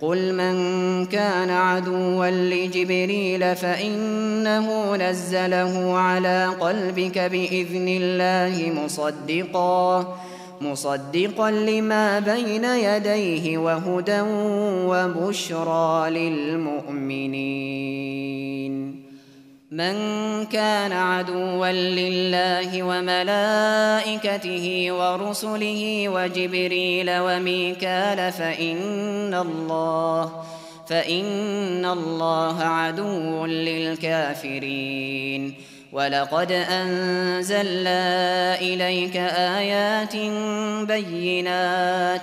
قل من كان عدوا لجبريل فإنه نزله على قلبك بإذن الله مصدقا مصدقا لما بين يديه وهدى وبشرى للمؤمنين. من كان عدوا لله وملائكته ورسله وجبريل وميكال فإن الله فإن الله عدو للكافرين. ولقد أنزلنا إليك آيات بينات